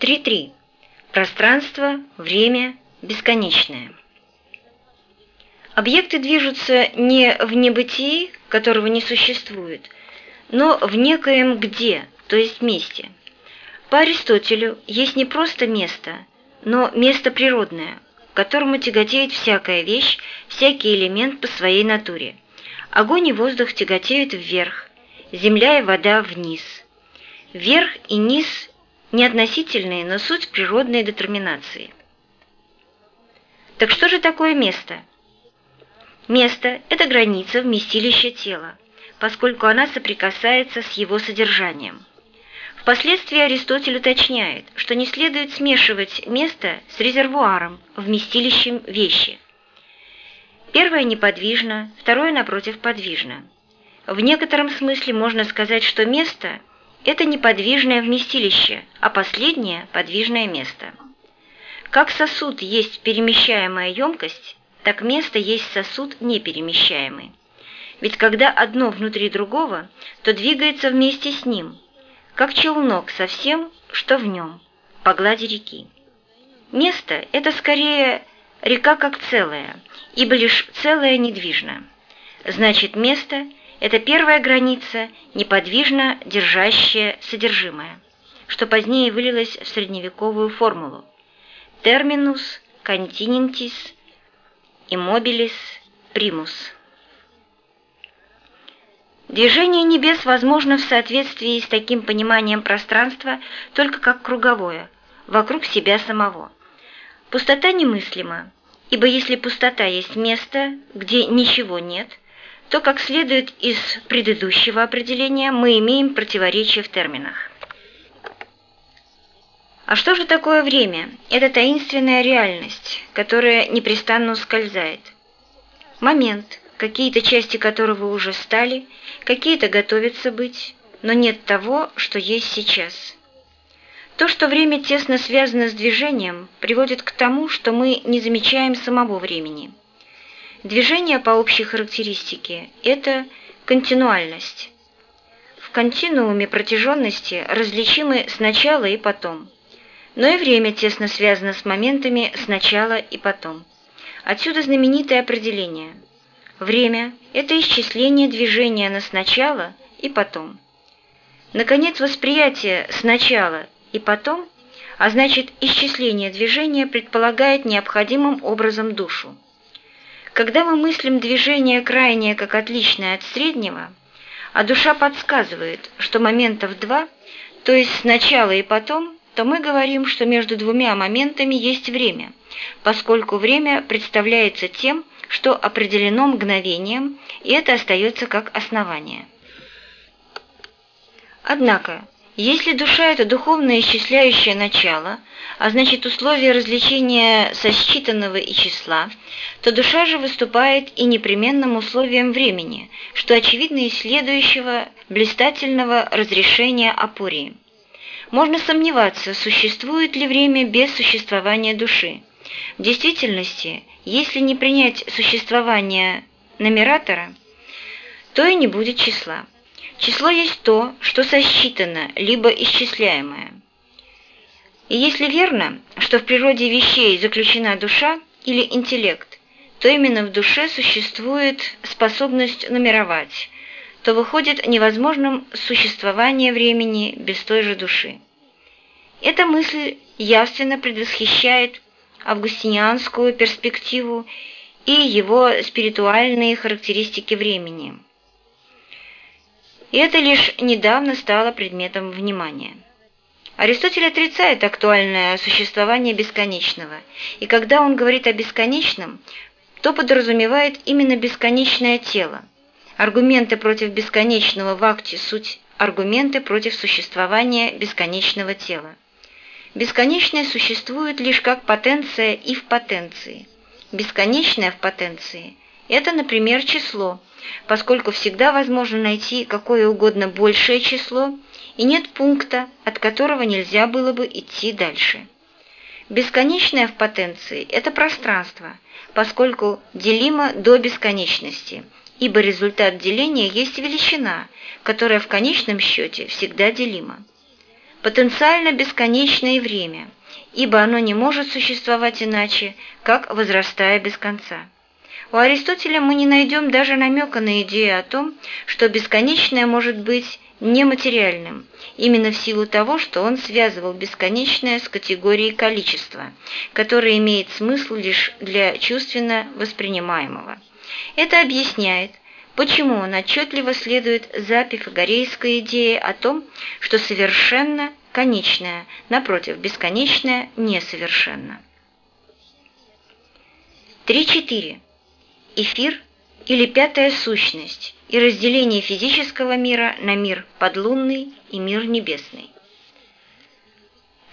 3.3. Пространство, время, бесконечное. Объекты движутся не в небытии, которого не существует, но в некоем «где», то есть месте. По Аристотелю есть не просто место, но место природное, к которому тяготеет всякая вещь, всякий элемент по своей натуре. Огонь и воздух тяготеют вверх, земля и вода вниз. Вверх и низ не относительные, но суть природной детерминации. Так что же такое место? Место – это граница вместилища тела, поскольку она соприкасается с его содержанием. Впоследствии Аристотель уточняет, что не следует смешивать место с резервуаром, вместилищем вещи. Первое неподвижно, второе, напротив, подвижно. В некотором смысле можно сказать, что место – это неподвижное вместилище, а последнее – подвижное место. Как сосуд есть перемещаемая емкость, так место есть сосуд неперемещаемый. Ведь когда одно внутри другого, то двигается вместе с ним, как челнок со всем, что в нем, по глади реки. Место – это скорее река как целое, ибо лишь целое недвижно. Значит, место – это первая граница, неподвижно держащая содержимое, что позднее вылилось в средневековую формулу «terminus continentis immobilis primus». Движение небес возможно в соответствии с таким пониманием пространства только как круговое, вокруг себя самого. Пустота немыслима, ибо если пустота есть место, где ничего нет, то, как следует из предыдущего определения, мы имеем противоречие в терминах. А что же такое время? Это таинственная реальность, которая непрестанно ускользает. Момент, какие-то части которого уже стали, какие-то готовятся быть, но нет того, что есть сейчас. То, что время тесно связано с движением, приводит к тому, что мы не замечаем самого времени. Движение по общей характеристике – это континуальность. В континууме протяженности различимы сначала и потом. Но и время тесно связано с моментами сначала и потом. Отсюда знаменитое определение – Время – это исчисление движения на сначала и потом. Наконец, восприятие сначала и потом, а значит, исчисление движения предполагает необходимым образом душу. Когда мы мыслим движение крайнее как отличное от среднего, а душа подсказывает, что моментов два, то есть сначала и потом, то мы говорим, что между двумя моментами есть время, поскольку время представляется тем, что определено мгновением, и это остается как основание. Однако, если душа – это духовное исчисляющее начало, а значит условие развлечения сосчитанного и числа, то душа же выступает и непременным условием времени, что очевидно из следующего блистательного разрешения апории. Можно сомневаться, существует ли время без существования души. В действительности, если не принять существование номератора, то и не будет числа. Число есть то, что сосчитано, либо исчисляемое. И если верно, что в природе вещей заключена душа или интеллект, то именно в душе существует способность нумеровать, то выходит невозможным существование времени без той же души. Эта мысль явственно предвосхищает августинианскую перспективу и его спиритуальные характеристики времени. И это лишь недавно стало предметом внимания. Аристотель отрицает актуальное существование бесконечного, и когда он говорит о бесконечном, то подразумевает именно бесконечное тело. Аргументы против бесконечного в акте суть аргументы против существования бесконечного тела. Бесконечное существует лишь как потенция и в потенции. Бесконечное в потенции – это, например, число, поскольку всегда возможно найти какое угодно большее число, и нет пункта, от которого нельзя было бы идти дальше. Бесконечное в потенции – это пространство, поскольку делимо до бесконечности, ибо результат деления есть величина, которая в конечном счете всегда делима. потенциально бесконечное время, ибо оно не может существовать иначе, как возрастая без конца. У Аристотеля мы не найдем даже намека на идею о том, что бесконечное может быть нематериальным, именно в силу того, что он связывал бесконечное с категорией количества, которое имеет смысл лишь для чувственно воспринимаемого. Это объясняет, почему он отчетливо следует за пифагорейской идеей о том, что совершенно конечное, напротив, бесконечное несовершенно. 3.4. Эфир или пятая сущность и разделение физического мира на мир подлунный и мир небесный.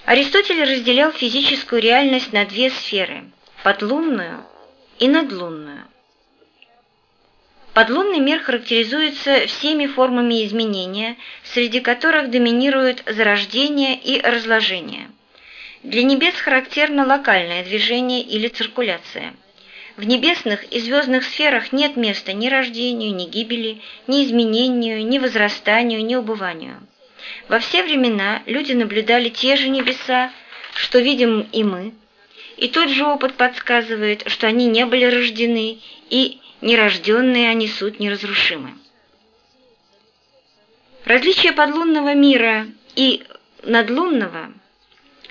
Аристотель разделял физическую реальность на две сферы – подлунную и надлунную. Подлунный мир характеризуется всеми формами изменения, среди которых доминируют зарождение и разложение. Для небес характерно локальное движение или циркуляция – в небесных и звездных сферах нет места ни рождению, ни гибели, ни изменению, ни возрастанию, ни убыванию. Во все времена люди наблюдали те же небеса, что видим и мы, и тот же опыт подсказывает, что они не были рождены, и нерожденные они суть неразрушимы. Различие подлунного мира и надлунного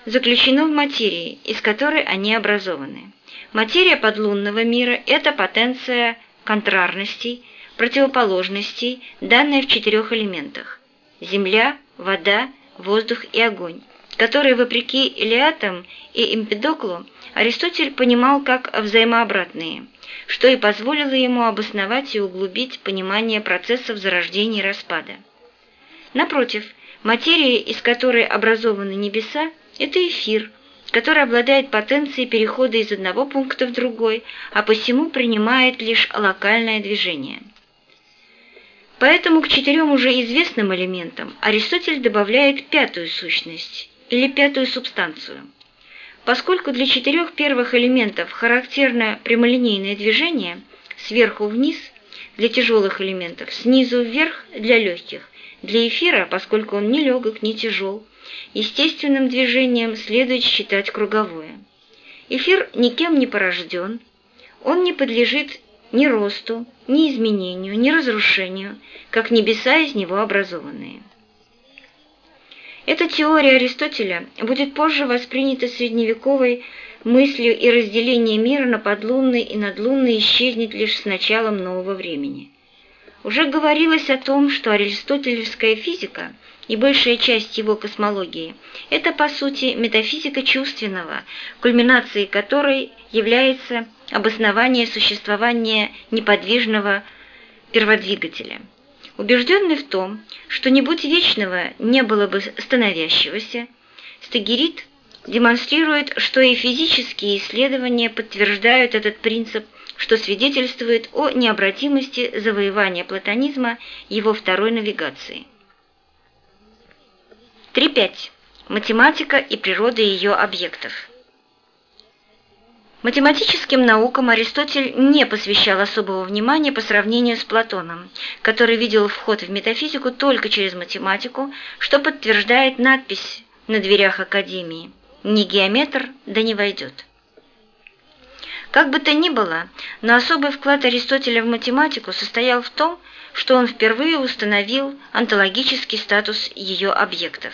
заключено в материи, из которой они образованы. Материя подлунного мира – это потенция контрарностей, противоположностей, данная в четырех элементах – земля, вода, воздух и огонь, которые, вопреки Илиатам и Эмпедоклу, Аристотель понимал как взаимообратные, что и позволило ему обосновать и углубить понимание процессов зарождения и распада. Напротив, материя, из которой образованы небеса, это эфир – который обладает потенцией перехода из одного пункта в другой, а посему принимает лишь локальное движение. Поэтому к четырем уже известным элементам Аристотель добавляет пятую сущность или пятую субстанцию. Поскольку для четырех первых элементов характерно прямолинейное движение сверху вниз для тяжелых элементов, снизу вверх для легких, для эфира, поскольку он не легок, не тяжел, естественным движением следует считать круговое. Эфир никем не порожден, он не подлежит ни росту, ни изменению, ни разрушению, как небеса из него образованные. Эта теория Аристотеля будет позже воспринята средневековой мыслью и разделение мира на подлунный и надлунный исчезнет лишь с началом нового времени. Уже говорилось о том, что аристотелевская физика и большая часть его космологии – это, по сути, метафизика чувственного, кульминацией которой является обоснование существования неподвижного перводвигателя. Убежденный в том, что не будь вечного, не было бы становящегося, Стагерит демонстрирует, что и физические исследования подтверждают этот принцип что свидетельствует о необратимости завоевания платонизма его второй навигации. 3.5. Математика и природа ее объектов. Математическим наукам Аристотель не посвящал особого внимания по сравнению с Платоном, который видел вход в метафизику только через математику, что подтверждает надпись на дверях Академии «Не геометр, да не войдет». Как бы то ни было, но особый вклад Аристотеля в математику состоял в том, что он впервые установил онтологический статус ее объектов.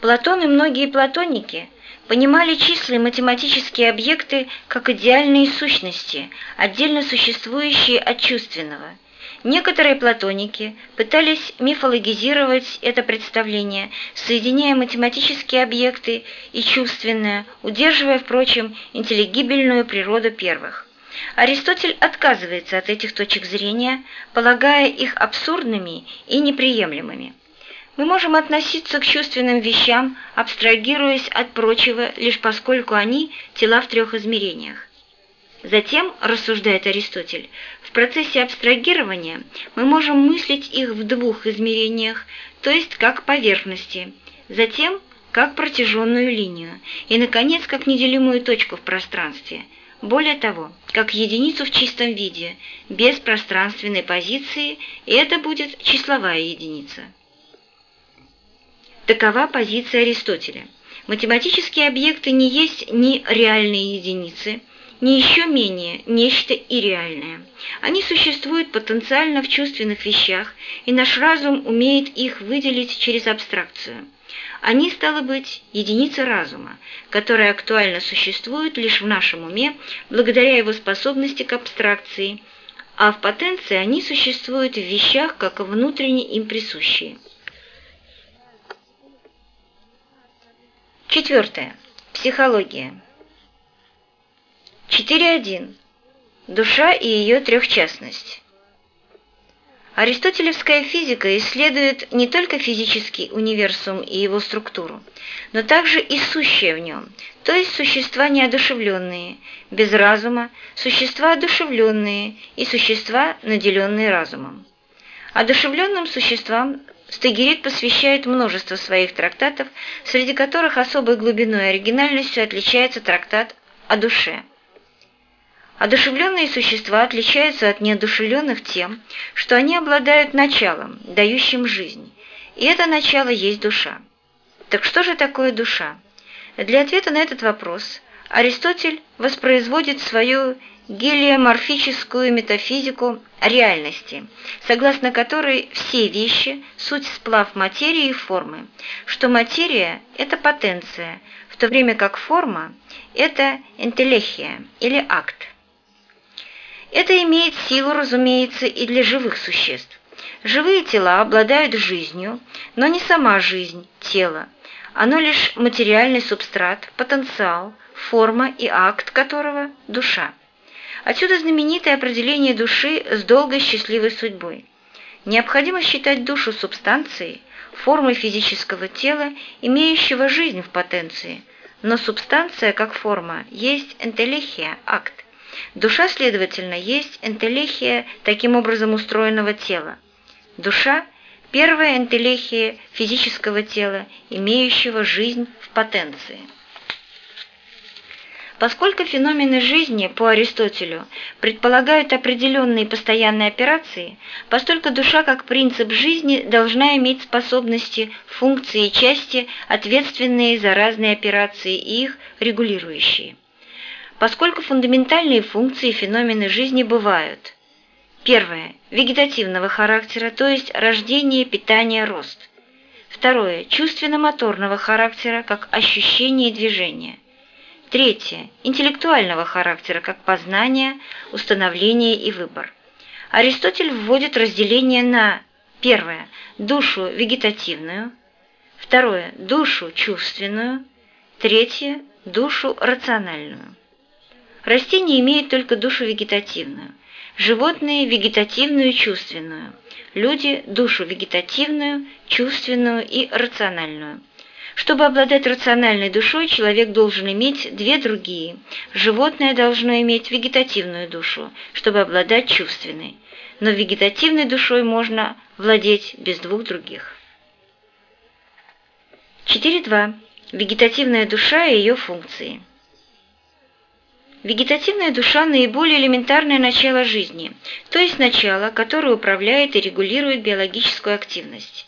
Платон и многие платоники понимали числа и математические объекты как идеальные сущности, отдельно существующие от чувственного – Некоторые платоники пытались мифологизировать это представление, соединяя математические объекты и чувственное, удерживая, впрочем, интеллигибельную природу первых. Аристотель отказывается от этих точек зрения, полагая их абсурдными и неприемлемыми. Мы можем относиться к чувственным вещам, абстрагируясь от прочего, лишь поскольку они – тела в трех измерениях. Затем, рассуждает Аристотель, в процессе абстрагирования мы можем мыслить их в двух измерениях, то есть как поверхности, затем как протяженную линию и, наконец, как неделимую точку в пространстве. Более того, как единицу в чистом виде, без пространственной позиции, это будет числовая единица. Такова позиция Аристотеля. Математические объекты не есть ни реальные единицы, ни еще менее нечто ирреальное. Они существуют потенциально в чувственных вещах, и наш разум умеет их выделить через абстракцию. Они, стало быть, единицы разума, которые актуально существуют лишь в нашем уме благодаря его способности к абстракции, а в потенции они существуют в вещах, как внутренне им присущие. Четвертое. Психология. 4.1. Душа и ее трехчастность. Аристотелевская физика исследует не только физический универсум и его структуру, но также и сущее в нем, то есть существа неодушевленные, без разума, существа одушевленные и существа, наделенные разумом. Одушевленным существам Стагерит посвящает множество своих трактатов, среди которых особой глубиной и оригинальностью отличается трактат о душе. Одушевленные существа отличаются от неодушевленных тем, что они обладают началом, дающим жизнь, и это начало есть душа. Так что же такое душа? Для ответа на этот вопрос Аристотель воспроизводит свою гелиоморфическую метафизику реальности, согласно которой все вещи – суть сплав материи и формы, что материя – это потенция, в то время как форма – это интеллехия или акт. Это имеет силу, разумеется, и для живых существ. Живые тела обладают жизнью, но не сама жизнь тела, оно лишь материальный субстрат, потенциал, форма и акт которого – душа. Отсюда знаменитое определение души с долгой счастливой судьбой. Необходимо считать душу субстанцией, формой физического тела, имеющего жизнь в потенции, но субстанция, как форма, есть энтелехия, акт. Душа, следовательно, есть энтелехия таким образом устроенного тела. Душа – первая энтелехия физического тела, имеющего жизнь в потенции. Поскольку феномены жизни по Аристотелю предполагают определенные постоянные операции, постольку душа как принцип жизни должна иметь способности, функции и части, ответственные за разные операции и их регулирующие. Поскольку фундаментальные функции и феномены жизни бывают Первое – вегетативного характера, то есть рождение, питание, рост. Второе – чувственно-моторного характера, как ощущение и движение – Третье – интеллектуального характера, как познание, установление и выбор. Аристотель вводит разделение на первое – душу вегетативную, второе – душу чувственную, третье – душу рациональную. Растения имеют только душу вегетативную, животные – вегетативную и чувственную, люди – душу вегетативную, чувственную и рациональную. Чтобы обладать рациональной душой, человек должен иметь две другие. Животное должно иметь вегетативную душу, чтобы обладать чувственной. Но вегетативной душой можно владеть без двух других. 4.2. Вегетативная душа и ее функции. Вегетативная душа – наиболее элементарное начало жизни, то есть начало, которое управляет и регулирует биологическую активность.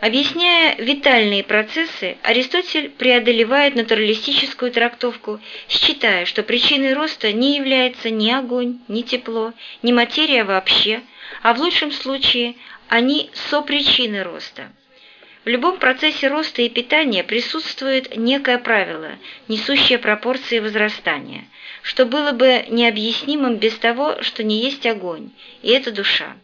Объясняя витальные процессы, Аристотель преодолевает натуралистическую трактовку, считая, что причиной роста не является ни огонь, ни тепло, ни материя вообще, а в лучшем случае они сопричины роста. В любом процессе роста и питания присутствует некое правило, несущее пропорции возрастания, что было бы необъяснимым без того, что не есть огонь, и это душа.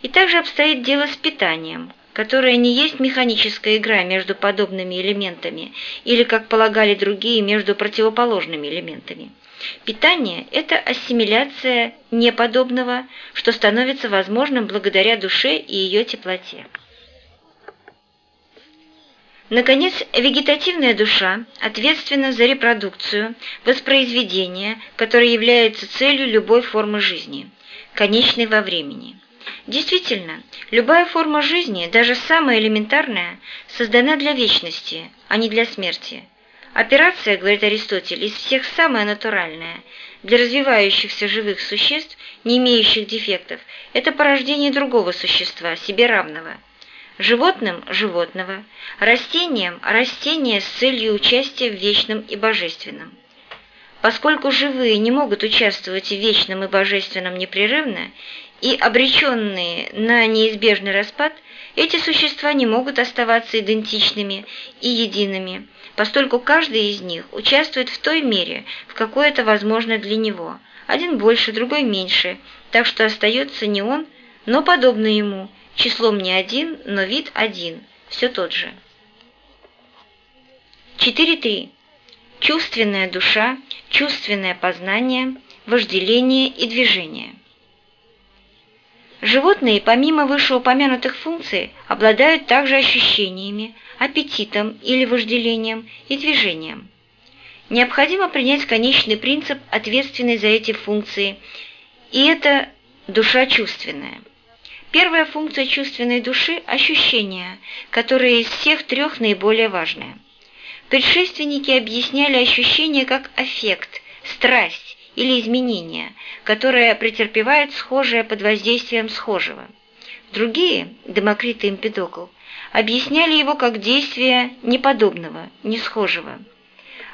И также обстоит дело с питанием, которая не есть механическая игра между подобными элементами или, как полагали другие, между противоположными элементами. Питание – это ассимиляция неподобного, что становится возможным благодаря душе и ее теплоте. Наконец, вегетативная душа ответственна за репродукцию, воспроизведение, которое является целью любой формы жизни, конечной во времени. Действительно, любая форма жизни, даже самая элементарная, создана для вечности, а не для смерти. Операция, говорит Аристотель, из всех самая натуральная. Для развивающихся живых существ, не имеющих дефектов, это порождение другого существа, себе равного. Животным – животного, растениям – растения с целью участия в вечном и божественном. Поскольку живые не могут участвовать в вечном и божественном непрерывно и обреченные на неизбежный распад, эти существа не могут оставаться идентичными и едиными, поскольку каждый из них участвует в той мере, в какой это возможно для него, один больше, другой меньше, так что остается не он, но подобно ему, числом не один, но вид один, все тот же. 4.3. Чувственная душа, чувственное познание, вожделение и движение. Животные, помимо вышеупомянутых функций, обладают также ощущениями, аппетитом или вожделением и движением. Необходимо принять конечный принцип, ответственный за эти функции, и это душа чувственная. Первая функция чувственной души – ощущение, которое из всех трех наиболее важное. Предшественники объясняли ощущение как аффект, страсть или изменение, которое претерпевает схожее под воздействием схожего. Другие, Демокрит и Эмпидокл, объясняли его как действие неподобного, несхожего.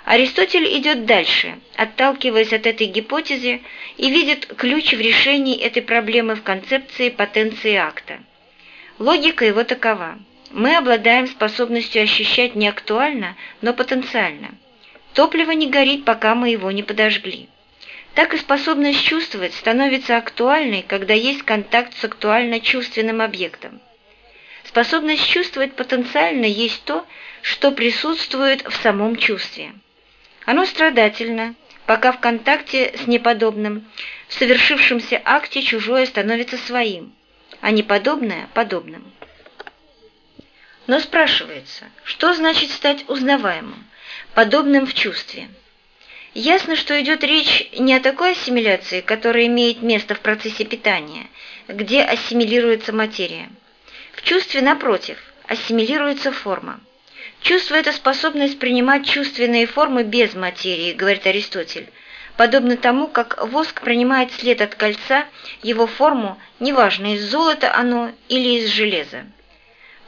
Аристотель идет дальше, отталкиваясь от этой гипотезы и видит ключ в решении этой проблемы в концепции потенции акта. Логика его такова. Мы обладаем способностью ощущать не актуально, но потенциально. Топливо не горит, пока мы его не подожгли. Так и способность чувствовать становится актуальной, когда есть контакт с актуально-чувственным объектом. Способность чувствовать потенциально есть то, что присутствует в самом чувстве. Оно страдательно, пока в контакте с неподобным, в совершившемся акте чужое становится своим, а неподобное – подобным. Но спрашивается, что значит стать узнаваемым, подобным в чувстве? Ясно, что идет речь не о такой ассимиляции, которая имеет место в процессе питания, где ассимилируется материя. В чувстве, напротив, ассимилируется форма. Чувство – это способность принимать чувственные формы без материи, говорит Аристотель, подобно тому, как воск принимает след от кольца, его форму, неважно, из золота оно или из железа.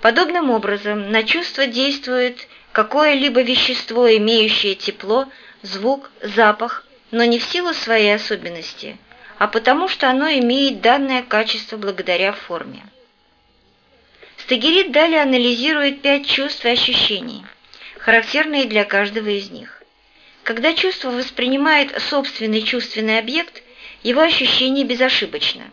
Подобным образом на чувство действует какое-либо вещество, имеющее тепло, звук, запах, но не в силу своей особенности, а потому что оно имеет данное качество благодаря форме. Стагерит далее анализирует пять чувств и ощущений, характерные для каждого из них. Когда чувство воспринимает собственный чувственный объект, его ощущение безошибочно.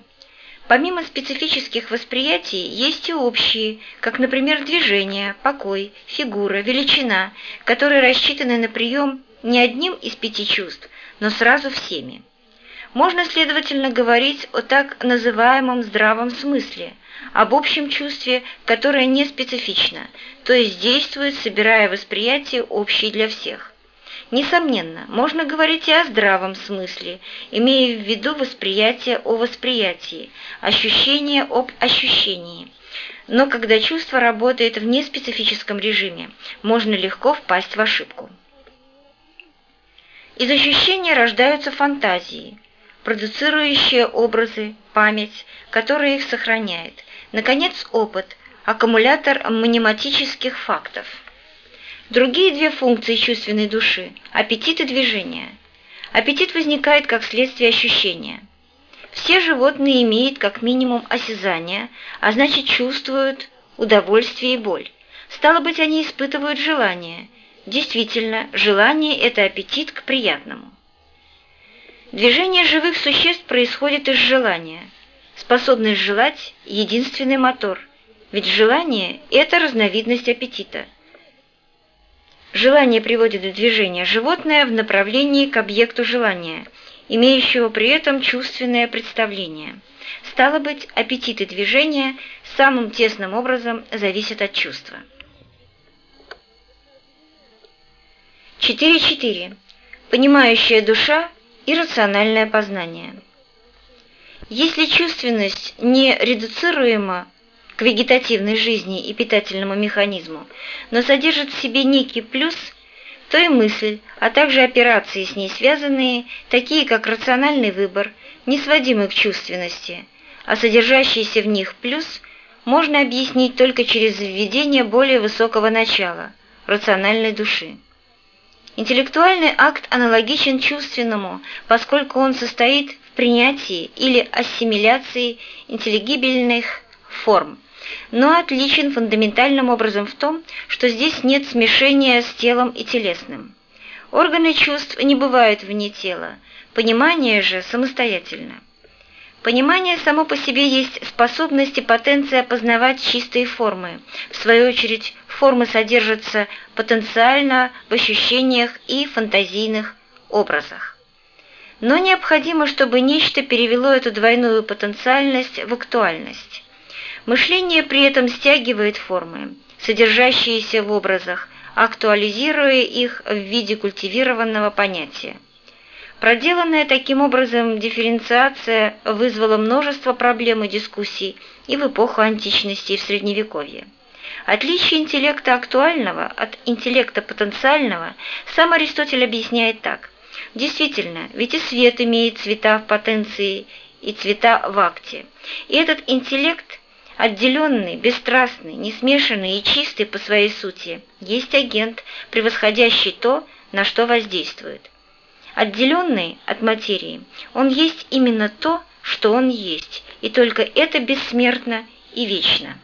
Помимо специфических восприятий, есть и общие, как, например, движение, покой, фигура, величина, которые рассчитаны на прием не одним из пяти чувств, но сразу всеми. Можно, следовательно, говорить о так называемом здравом смысле, об общем чувстве, которое не специфично, то есть действует, собирая восприятие общее для всех. Несомненно, можно говорить и о здравом смысле, имея в виду восприятие о восприятии, ощущение об ощущении. Но когда чувство работает в неспецифическом режиме, можно легко впасть в ошибку. Из ощущения рождаются фантазии, продуцирующие образы, память, которая их сохраняет – Наконец, опыт – аккумулятор мнематических фактов. Другие две функции чувственной души – аппетит и движение. Аппетит возникает как следствие ощущения. Все животные имеют как минимум осязание, а значит чувствуют удовольствие и боль. Стало быть, они испытывают желание. Действительно, желание – это аппетит к приятному. Движение живых существ происходит из желания – Способность желать – единственный мотор, ведь желание – это разновидность аппетита. Желание приводит в движение животное в направлении к объекту желания, имеющего при этом чувственное представление. Стало быть, аппетит и движение самым тесным образом зависят от чувства. 4.4. Понимающая душа и рациональное познание. Если чувственность не редуцируема к вегетативной жизни и питательному механизму, но содержит в себе некий плюс, то и мысль, а также операции с ней связанные, такие как рациональный выбор, не сводимы к чувственности, а содержащийся в них плюс можно объяснить только через введение более высокого начала – рациональной души. Интеллектуальный акт аналогичен чувственному, поскольку он состоит принятии или ассимиляции интеллигибельных форм, но отличен фундаментальным образом в том, что здесь нет смешения с телом и телесным. Органы чувств не бывают вне тела, понимание же самостоятельно. Понимание само по себе есть способность и потенция опознавать чистые формы. В свою очередь, формы содержатся потенциально в ощущениях и фантазийных образах. Но необходимо, чтобы нечто перевело эту двойную потенциальность в актуальность. Мышление при этом стягивает формы, содержащиеся в образах, актуализируя их в виде культивированного понятия. Проделанная таким образом дифференциация вызвала множество проблем и дискуссий и в эпоху античности и в Средневековье. Отличие интеллекта актуального от интеллекта потенциального сам Аристотель объясняет так. Действительно, ведь и свет имеет цвета в потенции и цвета в акте. И этот интеллект, отделенный, бесстрастный, несмешанный и чистый по своей сути, есть агент, превосходящий то, на что воздействует. Отделенный от материи, он есть именно то, что он есть, и только это бессмертно и вечно.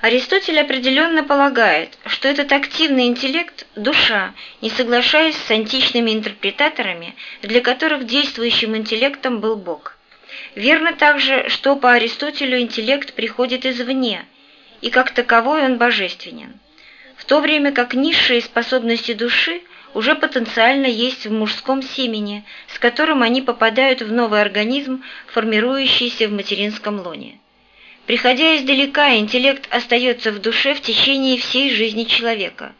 Аристотель определенно полагает, что этот активный интеллект – душа, не соглашаясь с античными интерпретаторами, для которых действующим интеллектом был Бог. Верно также, что по Аристотелю интеллект приходит извне, и как таковой он божественен. В то время как низшие способности души – уже потенциально есть в мужском семени, с которым они попадают в новый организм, формирующийся в материнском лоне. Приходя издалека, интеллект остается в душе в течение всей жизни человека.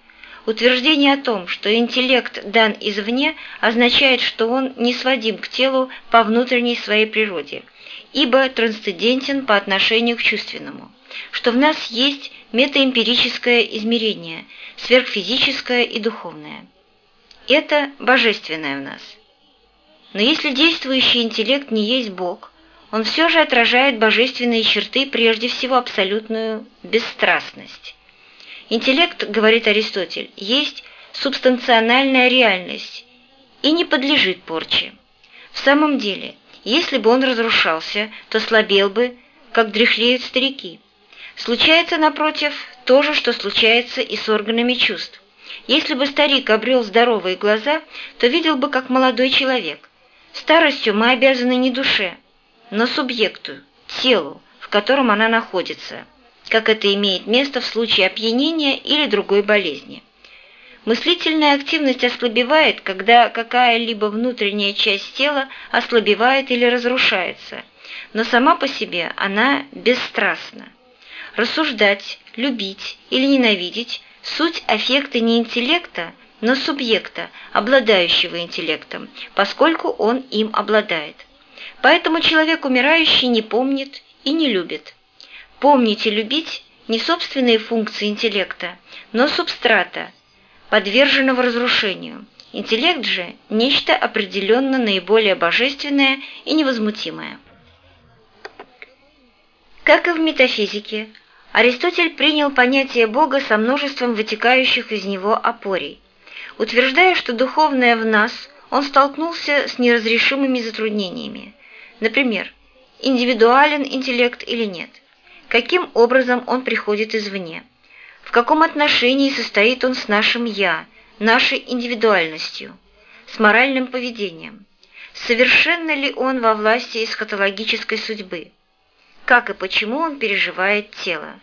Утверждение о том, что интеллект дан извне, означает, что он не сводим к телу по внутренней своей природе, ибо трансцендентен по отношению к чувственному, что в нас есть метаэмпирическое измерение, сверхфизическое и духовное. Это божественное в нас. Но если действующий интеллект не есть Бог, он все же отражает божественные черты, прежде всего абсолютную бесстрастность. Интеллект, говорит Аристотель, есть субстанциональная реальность и не подлежит порче. В самом деле, если бы он разрушался, то слабел бы, как дряхлеют старики. Случается, напротив, то же, что случается и с органами чувств. Если бы старик обрел здоровые глаза, то видел бы, как молодой человек. Старостью мы обязаны не душе, но субъекту, телу, в котором она находится, как это имеет место в случае опьянения или другой болезни. Мыслительная активность ослабевает, когда какая-либо внутренняя часть тела ослабевает или разрушается, но сама по себе она бесстрастна. Рассуждать, любить или ненавидеть Суть аффекта не интеллекта, но субъекта, обладающего интеллектом, поскольку он им обладает. Поэтому человек умирающий не помнит и не любит. Помнить и любить не собственные функции интеллекта, но субстрата, подверженного разрушению. Интеллект же – нечто определенно наиболее божественное и невозмутимое. Как и в метафизике, Аристотель принял понятие Бога со множеством вытекающих из него опорий. Утверждая, что духовное в нас, он столкнулся с неразрешимыми затруднениями. Например, индивидуален интеллект или нет, каким образом он приходит извне, в каком отношении состоит он с нашим «я», нашей индивидуальностью, с моральным поведением, совершенно ли он во власти эсхатологической судьбы, как и почему он переживает тело.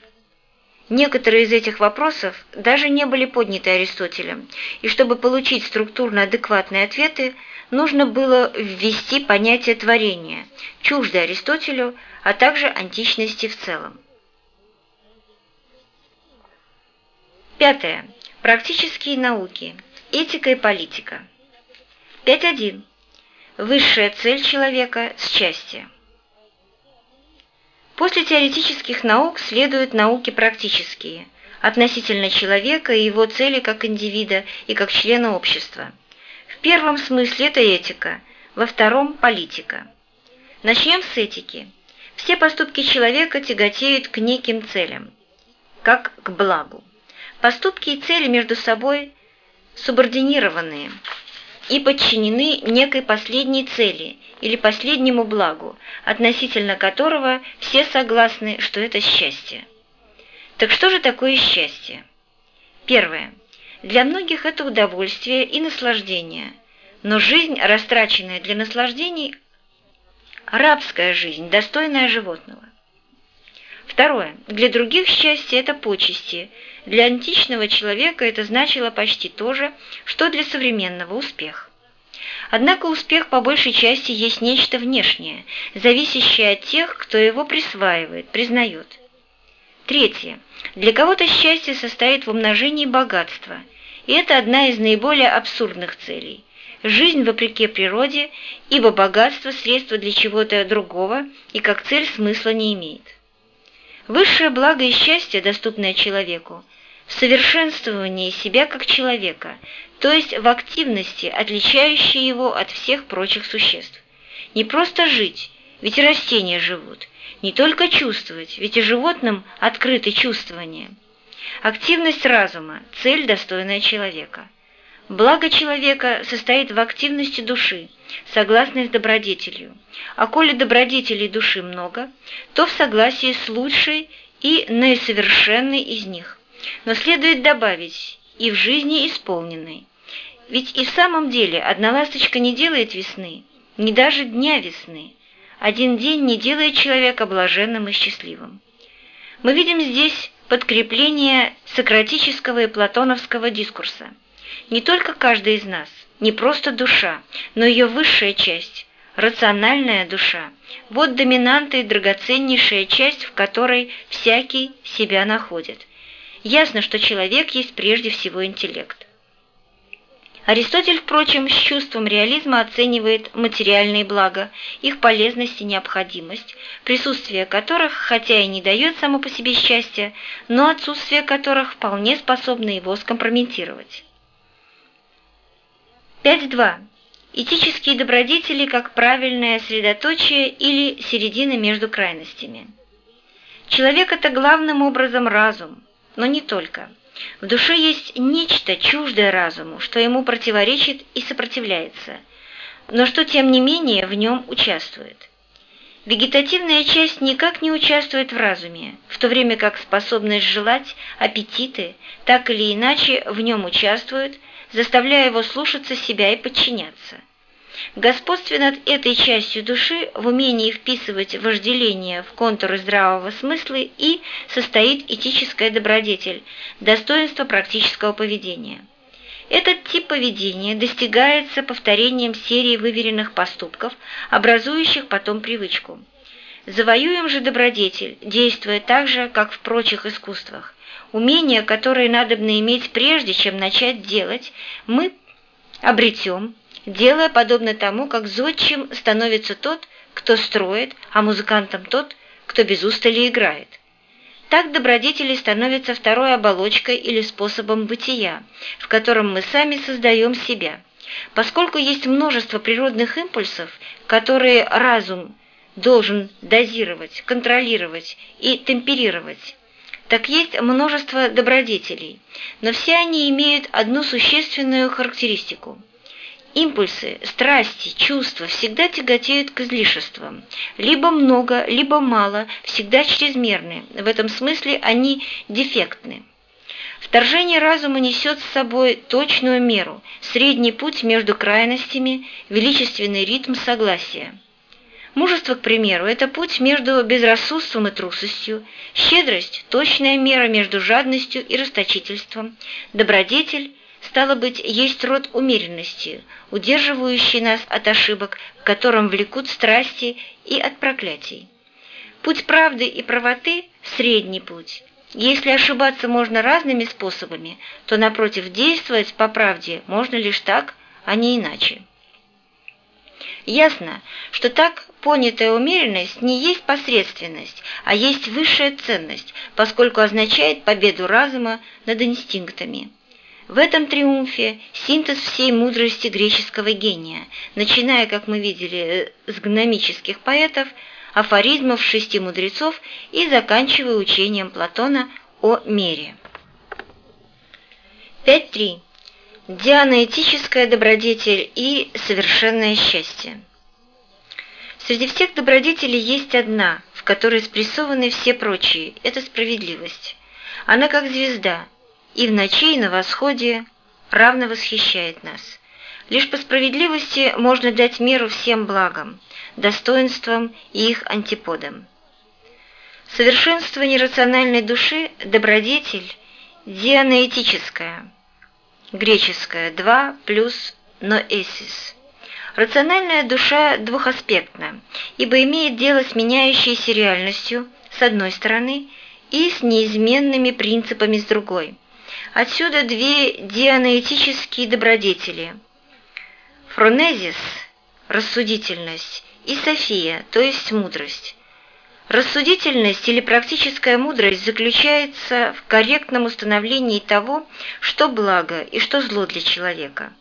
Некоторые из этих вопросов даже не были подняты Аристотелем, и чтобы получить структурно адекватные ответы, нужно было ввести понятие творения, чуждое Аристотелю, а также античности в целом. Пятое. Практические науки. Этика и политика. 5.1. Высшая цель человека – счастье. После теоретических наук следуют науки практические, относительно человека и его цели как индивида и как члена общества. В первом смысле это этика, во втором – политика. Начнем с этики. Все поступки человека тяготеют к неким целям, как к благу. Поступки и цели между собой субординированные и подчинены некой последней цели или последнему благу, относительно которого все согласны, что это счастье. Так что же такое счастье? Первое. Для многих это удовольствие и наслаждение, но жизнь, растраченная для наслаждений, рабская жизнь, достойная животного. Второе. Для других счастье – это почести. Для античного человека это значило почти то же, что для современного – успех. Однако успех по большей части есть нечто внешнее, зависящее от тех, кто его присваивает, признает. Третье. Для кого-то счастье состоит в умножении богатства, и это одна из наиболее абсурдных целей. Жизнь вопреки природе, ибо богатство – средство для чего-то другого и как цель смысла не имеет. Высшее благо и счастье, доступное человеку, в совершенствовании себя как человека, то есть в активности, отличающей его от всех прочих существ. Не просто жить, ведь и растения живут, не только чувствовать, ведь и животным открыты чувствования. Активность разума – цель, достойная человека. Благо человека состоит в активности души, согласной с добродетелью. А коли добродетелей души много, то в согласии с лучшей и наисовершенной из них. Но следует добавить и в жизни исполненной. Ведь и в самом деле одна ласточка не делает весны, не даже дня весны. Один день не делает человека блаженным и счастливым. Мы видим здесь подкрепление сократического и платоновского дискурса – не только каждый из нас, не просто душа, но ее высшая часть, рациональная душа. Вот доминанта и драгоценнейшая часть, в которой всякий себя находит. Ясно, что человек есть прежде всего интеллект. Аристотель, впрочем, с чувством реализма оценивает материальные блага, их полезность и необходимость, присутствие которых, хотя и не дает само по себе счастья, но отсутствие которых вполне способно его скомпрометировать. 5.2. Этические добродетели как правильное средоточие или середина между крайностями. Человек – это главным образом разум, но не только. В душе есть нечто чуждое разуму, что ему противоречит и сопротивляется, но что, тем не менее, в нем участвует. Вегетативная часть никак не участвует в разуме, в то время как способность желать, аппетиты, так или иначе в нем участвуют – заставляя его слушаться себя и подчиняться. Господстве над этой частью души в умении вписывать вожделение в контуры здравого смысла и состоит этическая добродетель, достоинство практического поведения. Этот тип поведения достигается повторением серии выверенных поступков, образующих потом привычку. Завоюем же добродетель, действуя так же, как в прочих искусствах. Умения, которые надобно иметь прежде, чем начать делать, мы обретем, делая подобно тому, как зодчим становится тот, кто строит, а музыкантом тот, кто без устали играет. Так добродетели становятся второй оболочкой или способом бытия, в котором мы сами создаем себя. Поскольку есть множество природных импульсов, которые разум должен дозировать, контролировать и темперировать, так есть множество добродетелей, но все они имеют одну существенную характеристику. Импульсы, страсти, чувства всегда тяготеют к излишествам. Либо много, либо мало, всегда чрезмерны. В этом смысле они дефектны. Вторжение разума несет с собой точную меру, средний путь между крайностями, величественный ритм согласия. Мужество, к примеру, это путь между безрассудством и трусостью, щедрость – точная мера между жадностью и расточительством, добродетель – стало быть, есть род умеренности, удерживающий нас от ошибок, к которым влекут страсти и от проклятий. Путь правды и правоты – средний путь. Если ошибаться можно разными способами, то, напротив, действовать по правде можно лишь так, а не иначе. Ясно, что так понятая умеренность не есть посредственность, а есть высшая ценность, поскольку означает победу разума над инстинктами. В этом триумфе синтез всей мудрости греческого гения, начиная, как мы видели, с гномических поэтов, афоризмов шести мудрецов и заканчивая учением Платона о мере. 5.3. Дианоэтическая добродетель и совершенное счастье. Среди всех добродетелей есть одна, в которой спрессованы все прочие – это справедливость. Она как звезда, и в ночи, и на восходе равно восхищает нас. Лишь по справедливости можно дать меру всем благам, достоинствам и их антиподам. Совершенствование рациональной души – добродетель дианоэтическая, греческая «два» плюс «ноэсис». Рациональная душа двухаспектна, ибо имеет дело с меняющейся реальностью, с одной стороны, и с неизменными принципами с другой. Отсюда две дианоэтические добродетели – фронезис – рассудительность, и софия, то есть мудрость. Рассудительность или практическая мудрость заключается в корректном установлении того, что благо и что зло для человека.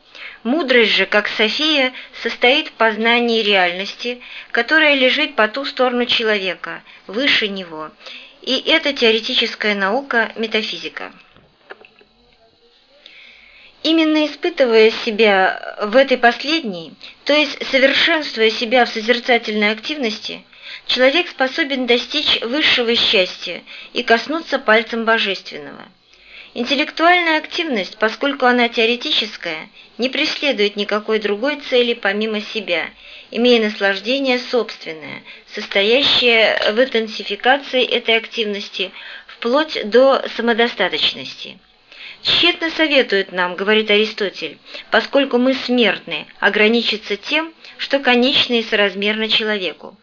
Мудрость же, как София, состоит в познании реальности, которая лежит по ту сторону человека, выше него, и это теоретическая наука – метафизика. Именно испытывая себя в этой последней, то есть совершенствуя себя в созерцательной активности, человек способен достичь высшего счастья и коснуться пальцем божественного – Интеллектуальная активность, поскольку она теоретическая, не преследует никакой другой цели помимо себя, имея наслаждение собственное, состоящее в интенсификации этой активности вплоть до самодостаточности. Тщетно советует нам, говорит Аристотель, поскольку мы смертны, ограничиться тем, что конечно и соразмерно человеку.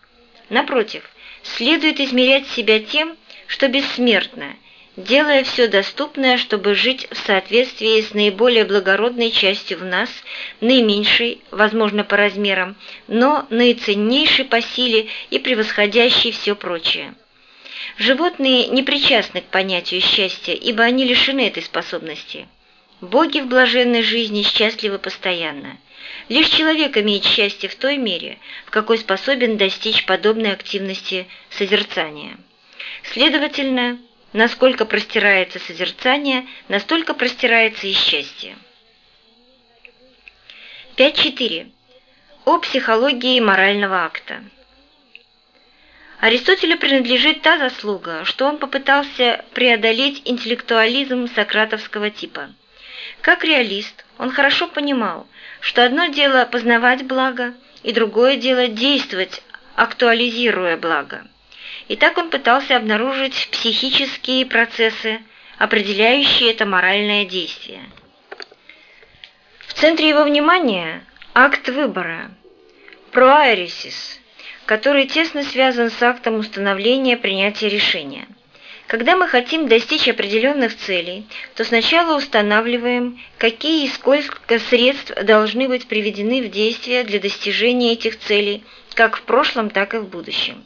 Напротив, следует измерять себя тем, что бессмертно – делая все доступное, чтобы жить в соответствии с наиболее благородной частью в нас, наименьшей, возможно, по размерам, но наиценнейшей по силе и превосходящей все прочее. Животные не причастны к понятию счастья, ибо они лишены этой способности. Боги в блаженной жизни счастливы постоянно. Лишь человек имеет счастье в той мере, в какой способен достичь подобной активности созерцания. Следовательно, Насколько простирается созерцание, настолько простирается и счастье. 5.4. О психологии морального акта. Аристотелю принадлежит та заслуга, что он попытался преодолеть интеллектуализм сократовского типа. Как реалист, он хорошо понимал, что одно дело познавать благо, и другое дело действовать, актуализируя благо. И так он пытался обнаружить психические процессы, определяющие это моральное действие. В центре его внимания акт выбора, проайрисис, который тесно связан с актом установления принятия решения. Когда мы хотим достичь определенных целей, то сначала устанавливаем, какие и сколько средств должны быть приведены в действие для достижения этих целей, как в прошлом, так и в будущем.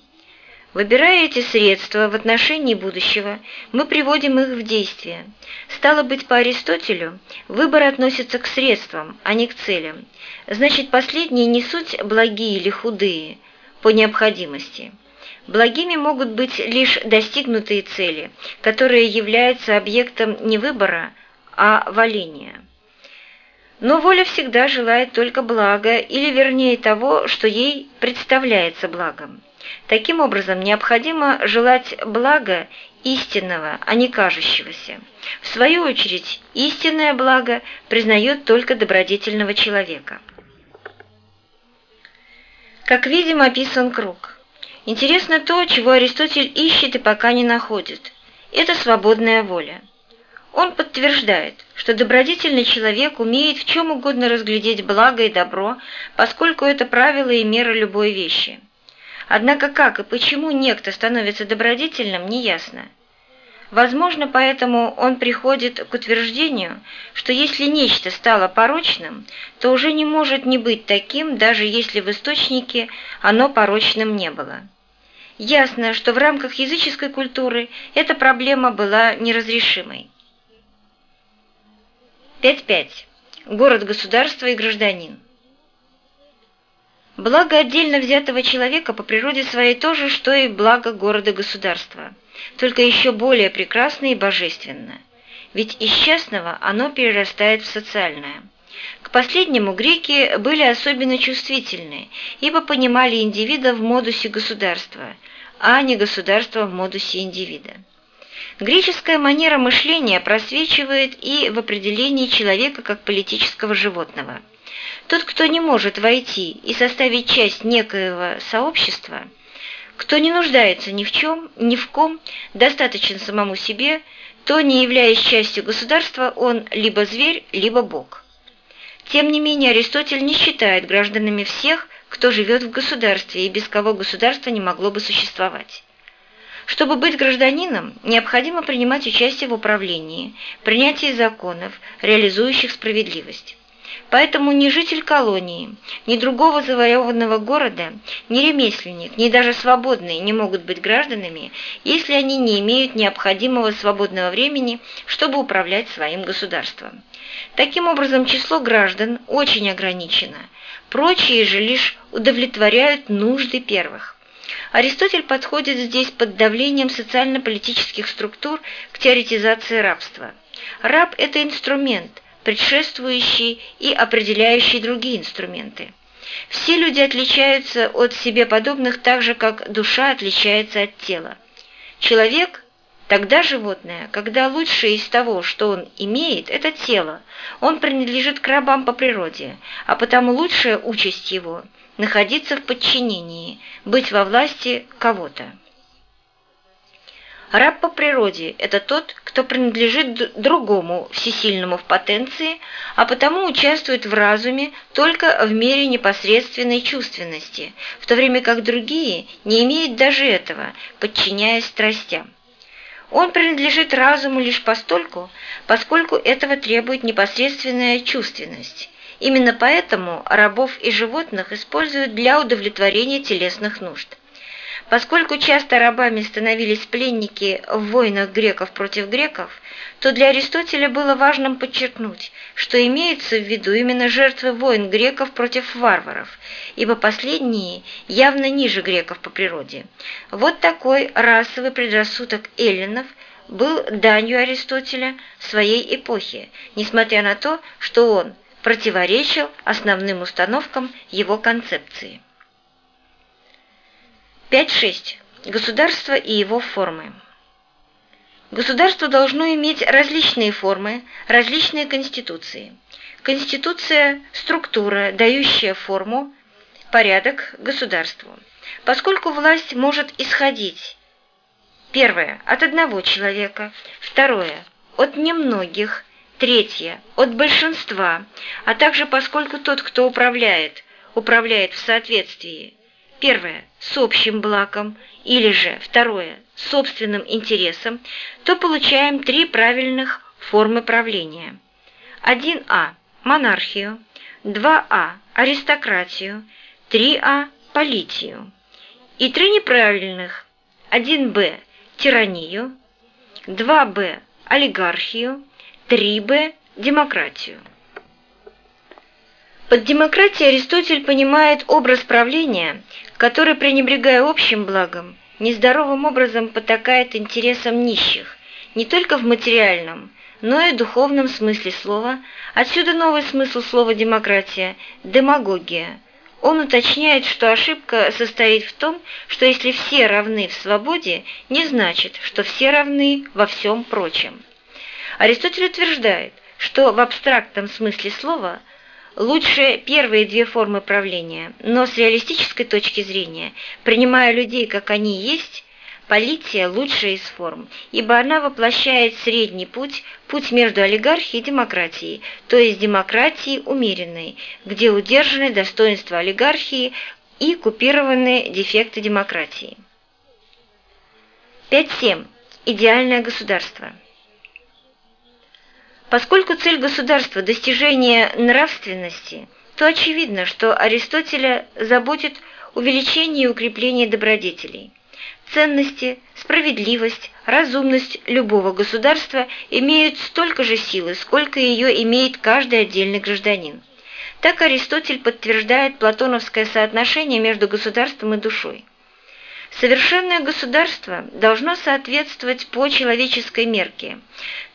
Выбирая эти средства в отношении будущего, мы приводим их в действие. Стало быть, по Аристотелю, выбор относится к средствам, а не к целям. Значит, последние не суть благие или худые, по необходимости. Благими могут быть лишь достигнутые цели, которые являются объектом не выбора, а валения. Но воля всегда желает только блага, или вернее того, что ей представляется благом. Таким образом, необходимо желать блага истинного, а не кажущегося. В свою очередь, истинное благо признает только добродетельного человека. Как видим, описан круг. Интересно то, чего Аристотель ищет и пока не находит. Это свободная воля. Он подтверждает, что добродетельный человек умеет в чем угодно разглядеть благо и добро, поскольку это правило и мера любой вещи – Однако как и почему некто становится добродетельным, неясно. Возможно, поэтому он приходит к утверждению, что если нечто стало порочным, то уже не может не быть таким, даже если в источнике оно порочным не было. Ясно, что в рамках языческой культуры эта проблема была неразрешимой. 5.5. Город, государство и гражданин. Благо отдельно взятого человека по природе своей то же, что и благо города-государства, только еще более прекрасно и божественно. Ведь из частного оно перерастает в социальное. К последнему греки были особенно чувствительны, ибо понимали индивида в модусе государства, а не государство в модусе индивида. Греческая манера мышления просвечивает и в определении человека как политического животного. Тот, кто не может войти и составить часть некоего сообщества, кто не нуждается ни в чем, ни в ком, достаточен самому себе, то, не являясь частью государства, он либо зверь, либо бог. Тем не менее, Аристотель не считает гражданами всех, кто живет в государстве и без кого государство не могло бы существовать. Чтобы быть гражданином, необходимо принимать участие в управлении, принятии законов, реализующих справедливость. Поэтому ни житель колонии, ни другого завоеванного города, ни ремесленник, ни даже свободные не могут быть гражданами, если они не имеют необходимого свободного времени, чтобы управлять своим государством. Таким образом, число граждан очень ограничено, прочие же лишь удовлетворяют нужды первых. Аристотель подходит здесь под давлением социально-политических структур к теоретизации рабства. Раб – это инструмент, предшествующий и определяющий другие инструменты. Все люди отличаются от себе подобных так же, как душа отличается от тела. Человек тогда животное, когда лучшее из того, что он имеет, это тело. Он принадлежит к рабам по природе, а потому лучшая участь его – находиться в подчинении, быть во власти кого-то. Раб по природе – это тот, кто принадлежит другому всесильному в потенции, а потому участвует в разуме только в мере непосредственной чувственности, в то время как другие не имеют даже этого, подчиняясь страстям. Он принадлежит разуму лишь постольку, поскольку этого требует непосредственная чувственность. Именно поэтому рабов и животных используют для удовлетворения телесных нужд. Поскольку часто рабами становились пленники в войнах греков против греков, то для Аристотеля было важным подчеркнуть, что имеются в виду именно жертвы войн греков против варваров, ибо последние явно ниже греков по природе. Вот такой расовый предрассудок эллинов был данью Аристотеля своей эпохи, несмотря на то, что он противоречил основным установкам его концепции. 5.6. Государство и его формы. Государство должно иметь различные формы, различные конституции. Конституция – структура, дающая форму, порядок государству. Поскольку власть может исходить Первое – от одного человека. Второе – от немногих. Третье – от большинства, а также поскольку тот, кто управляет, управляет в соответствии первое – с общим благом, или же второе – с собственным интересом, то получаем три правильных формы правления. 1а – монархию, 2а – аристократию, 3а – политию. И три неправильных – 1б – тиранию, 2б – олигархию, 3б – демократию. Под демократией Аристотель понимает образ правления, который, пренебрегая общим благом, нездоровым образом потакает интересам нищих, не только в материальном, но и духовном смысле слова, отсюда новый смысл слова «демократия» – демагогия. Он уточняет, что ошибка состоит в том, что если все равны в свободе, не значит, что все равны во всем прочем. Аристотель утверждает, что в абстрактном смысле слова – Лучше первые две формы правления, но с реалистической точки зрения, принимая людей, как они есть, полиция – лучшая из форм, ибо она воплощает средний путь, путь между олигархией и демократией, то есть демократией умеренной, где удержаны достоинства олигархии и купированы дефекты демократии. 5.7. Идеальное государство. Поскольку цель государства – достижение нравственности, то очевидно, что Аристотеля заботит увеличение и укрепление добродетелей. Ценности, справедливость, разумность любого государства имеют столько же силы, сколько ее имеет каждый отдельный гражданин. так Аристотель подтверждает платоновское соотношение между государством и душой. Совершенное государство должно соответствовать по человеческой мерке,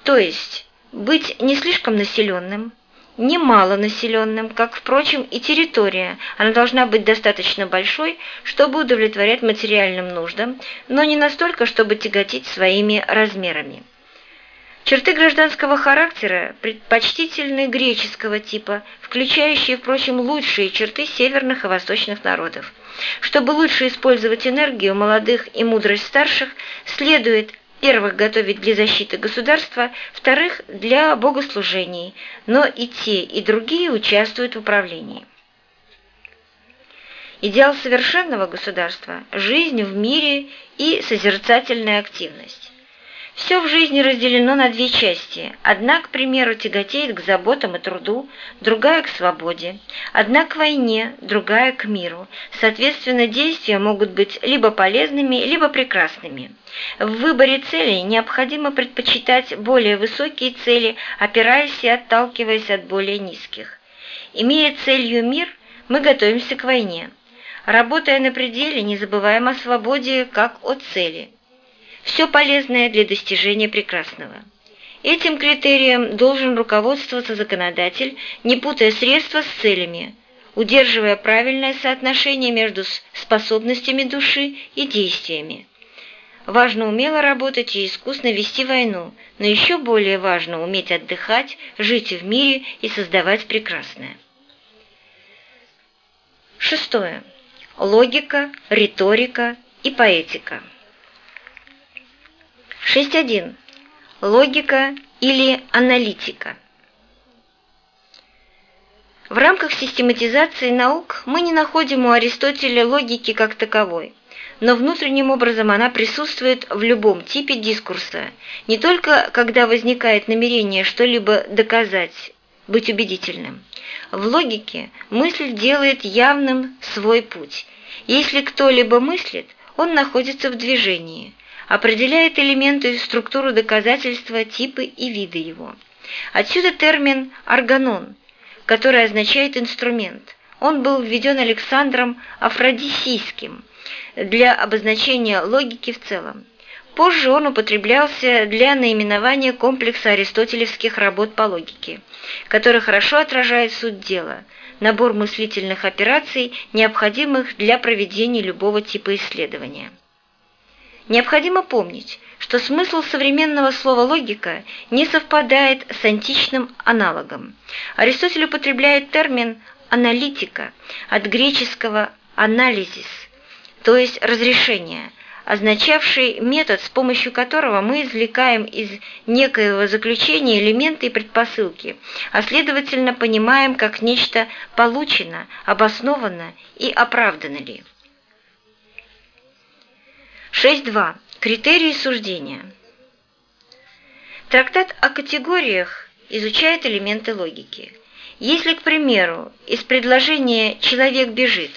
то есть быть не слишком населенным, не малонаселенным, как, впрочем, и территория. Она должна быть достаточно большой, чтобы удовлетворять материальным нуждам, но не настолько, чтобы тяготить своими размерами. Черты гражданского характера предпочтительны греческого типа, включающие, впрочем, лучшие черты северных и восточных народов. Чтобы лучше использовать энергию молодых и мудрость старших, следует Первых готовить для защиты государства, вторых – для богослужений, но и те, и другие участвуют в управлении. Идеал совершенного государства – жизнь в мире и созерцательная активность. Все в жизни разделено на две части. Одна, к примеру, тяготеет к заботам и труду, другая – к свободе. Одна к войне, другая – к миру. Соответственно, действия могут быть либо полезными, либо прекрасными. В выборе целей необходимо предпочитать более высокие цели, опираясь и отталкиваясь от более низких. Имея целью мир, мы готовимся к войне. Работая на пределе, не забываем о свободе как о цели – все полезное для достижения прекрасного. Этим критерием должен руководствоваться законодатель, не путая средства с целями, удерживая правильное соотношение между способностями души и действиями. Важно умело работать и искусно вести войну, но еще более важно уметь отдыхать, жить в мире и создавать прекрасное. Шестое. Логика, риторика и поэтика. 6.1. Логика или аналитика. В рамках систематизации наук мы не находим у Аристотеля логики как таковой, но внутренним образом она присутствует в любом типе дискурса, не только когда возникает намерение что-либо доказать, быть убедительным. В логике мысль делает явным свой путь. Если кто-либо мыслит, он находится в движении – определяет элементы структуру доказательства, типы и виды его. Отсюда термин «органон», который означает «инструмент». Он был введен Александром Афродисийским для обозначения логики в целом. Позже он употреблялся для наименования комплекса аристотелевских работ по логике, который хорошо отражает суть дела, набор мыслительных операций, необходимых для проведения любого типа исследования. Необходимо помнить, что смысл современного слова «логика» не совпадает с античным аналогом. Аристотель употребляет термин «аналитика» от греческого «анализис», то есть «разрешение», означавший метод, с помощью которого мы извлекаем из некоего заключения элементы и предпосылки, а следовательно понимаем, как нечто получено, обосновано и оправдано ли. 6.2. Критерии суждения. Трактат о категориях изучает элементы логики. Если, к примеру, из предложения «человек бежит»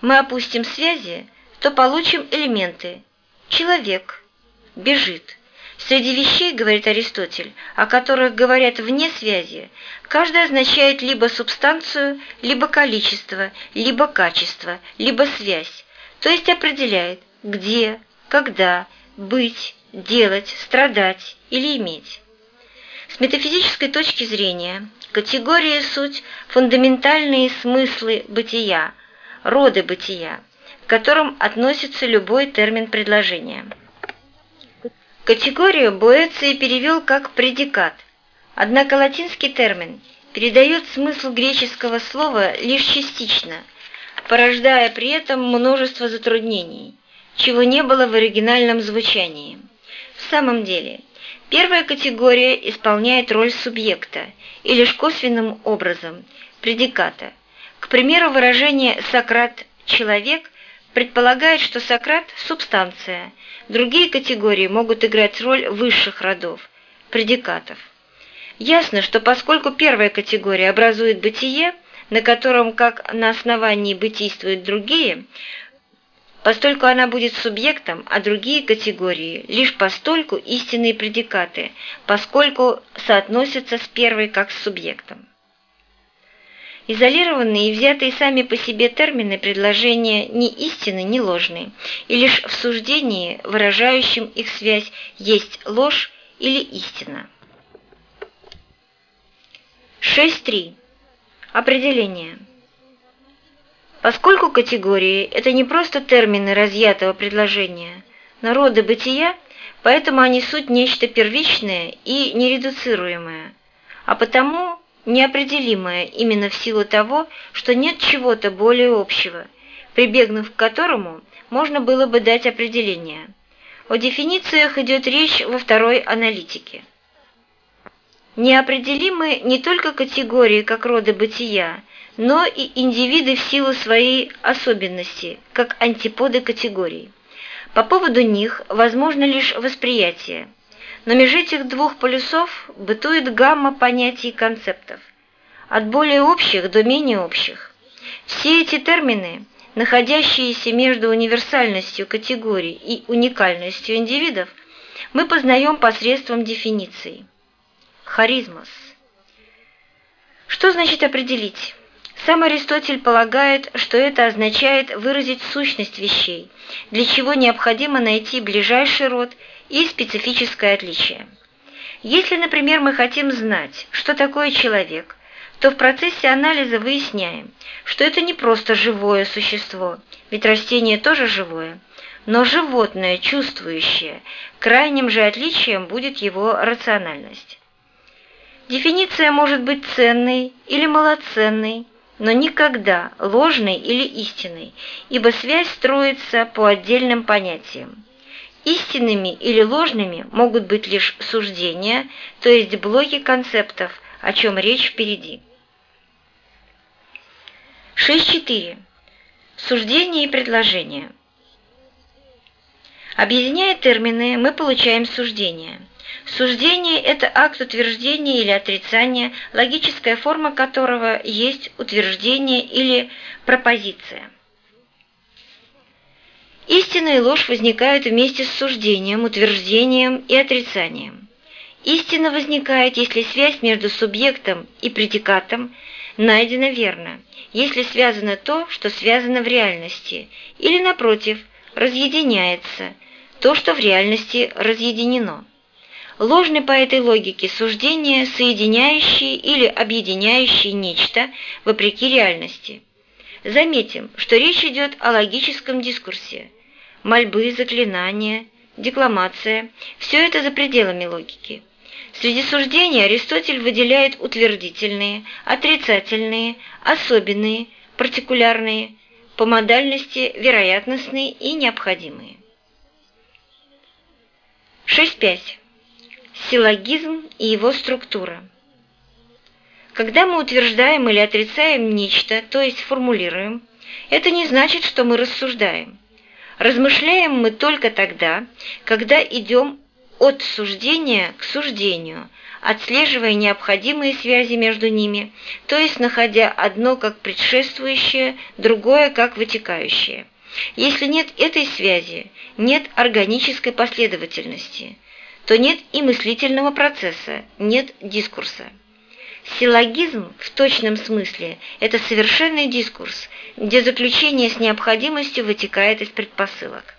мы опустим связи, то получим элементы «человек», «бежит». Среди вещей, говорит Аристотель, о которых говорят вне связи, каждый означает либо субстанцию, либо количество, либо качество, либо связь, то есть определяет, где, когда, быть, делать, страдать или иметь. С метафизической точки зрения категории суть фундаментальные смыслы бытия, роды бытия, к которым относится любой термин предложения. Категорию Боэций перевел как предикат, однако латинский термин передает смысл греческого слова лишь частично, порождая при этом множество затруднений – чего не было в оригинальном звучании. В самом деле, первая категория исполняет роль субъекта и лишь косвенным образом – предиката. К примеру, выражение «Сократ – человек» предполагает, что Сократ – субстанция. Другие категории могут играть роль высших родов – предикатов. Ясно, что поскольку первая категория образует бытие, на котором, как на основании бытийствуют другие, постольку она будет субъектом, а другие категории лишь постольку истинные предикаты, поскольку соотносятся с первой как с субъектом. Изолированные и взятые сами по себе термины предложения ни истины, ни ложные, и лишь в суждении, выражающем их связь, есть ложь или истина. 6.3. Определение. Поскольку категории – это не просто термины разъятого предложения, народы бытия, поэтому они суть нечто первичное и нередуцируемое, а потому неопределимое именно в силу того, что нет чего-то более общего, прибегнув к которому можно было бы дать определение. О дефинициях идет речь во второй аналитике. Неопределимы не только категории как роды бытия, но и индивиды в силу своей особенности, как антиподы категорий. По поводу них возможно лишь восприятие – но между этих двух полюсов бытует гамма понятий и концептов, от более общих до менее общих. Все эти термины, находящиеся между универсальностью категорий и уникальностью индивидов, мы познаем посредством дефиниций. Харизмос. Что значит определить? Сам Аристотель полагает, что это означает выразить сущность вещей, для чего необходимо найти ближайший род и специфическое отличие. Если, например, мы хотим знать, что такое человек, то в процессе анализа выясняем, что это не просто живое существо, ведь растение тоже живое, но животное, чувствующее, крайним же отличием будет его рациональность. Дефиниция может быть ценной или малоценной, но никогда ложной или истинной, ибо связь строится по отдельным понятиям. Истинными или ложными могут быть лишь суждения, то есть блоки концептов, о чем речь впереди. 6.4. Суждение и предложение. Объединяя термины, мы получаем суждение. Суждение – это акт утверждения или отрицания, логическая форма которого есть утверждение или пропозиция. Истина и ложь возникают вместе с суждением, утверждением и отрицанием. Истина возникает, если связь между субъектом и предикатом найдена верно, если связано то, что связано в реальности, или, напротив, разъединяется то, что в реальности разъединено. Ложны по этой логике суждения, соединяющие или объединяющие нечто вопреки реальности. Заметим, что речь идет о логическом дискурсе. Мольбы, заклинания, декламация – все это за пределами логики. Среди суждений Аристотель выделяет утвердительные, отрицательные, особенные, партикулярные, по модальности вероятностные и необходимые. 6.5. Силлогизм и его структура. Когда мы утверждаем или отрицаем нечто, то есть формулируем, это не значит, что мы рассуждаем. Размышляем мы только тогда, когда идем от суждения к суждению, отслеживая необходимые связи между ними, то есть находя одно как предшествующее, другое как вытекающее. Если нет этой связи, нет органической последовательности, то нет и мыслительного процесса, нет дискурса. Силлогизм в точном смысле – это совершенный дискурс, где заключение с необходимостью вытекает из предпосылок.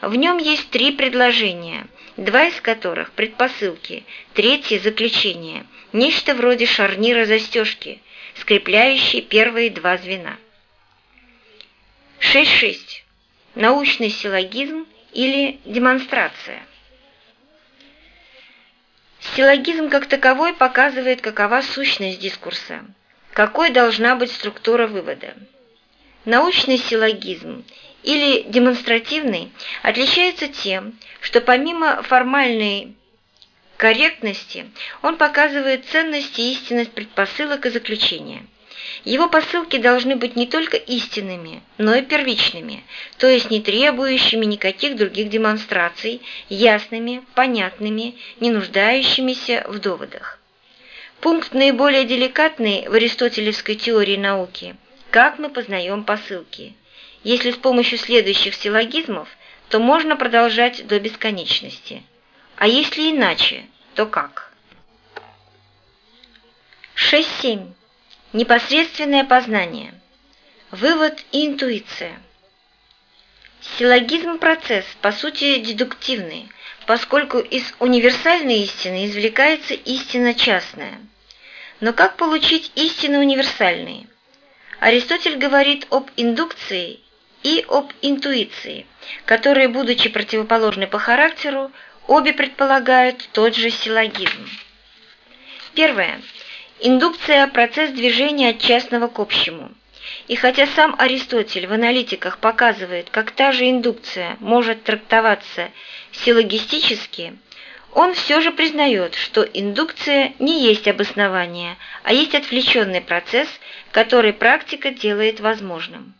В нем есть три предложения, два из которых – предпосылки, третье – заключение, нечто вроде шарнира застежки, скрепляющей первые два звена. 6.6. Научный силлогизм или демонстрация. Силлогизм как таковой показывает, какова сущность дискурса, какой должна быть структура вывода. Научный силлогизм или демонстративный отличается тем, что помимо формальной корректности он показывает ценность и истинность предпосылок и заключения. Его посылки должны быть не только истинными, но и первичными, то есть не требующими никаких других демонстраций, ясными, понятными, не нуждающимися в доводах. Пункт наиболее деликатный в аристотелевской теории науки – как мы познаем посылки. Если с помощью следующих силлогизмов, то можно продолжать до бесконечности. А если иначе, то как? 6.7. Непосредственное познание. Вывод и интуиция. Силлогизм – процесс, по сути, дедуктивный, поскольку из универсальной истины извлекается истина частная. Но как получить истины универсальные? Аристотель говорит об индукции и об интуиции, которые, будучи противоположны по характеру, обе предполагают тот же силлогизм. Первое. Индукция – процесс движения от частного к общему. И хотя сам Аристотель в аналитиках показывает, как та же индукция может трактоваться силлогистически, он все же признает, что индукция не есть обоснование, а есть отвлеченный процесс, который практика делает возможным.